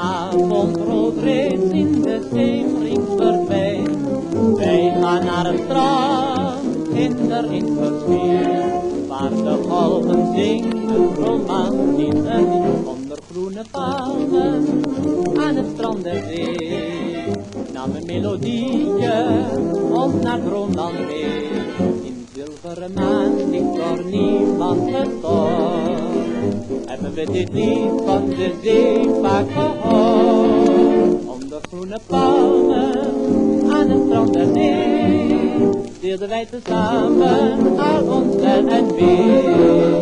avondrood reeds in de schemering verdwijnt. Wij gaan naar het strand, in de rinkersmeer. Waar de golven zingen romantische. Onder groene palmen, aan het strand der zee. Nam een melodietje, op naar Groenland weer. In zilveren maan ligt door niemand gestoord. Hebben we dit lied van de zee vaak gehoord. Onder groene palmen, aan het strand der zee speelden wij tezamen al ons wel en weer.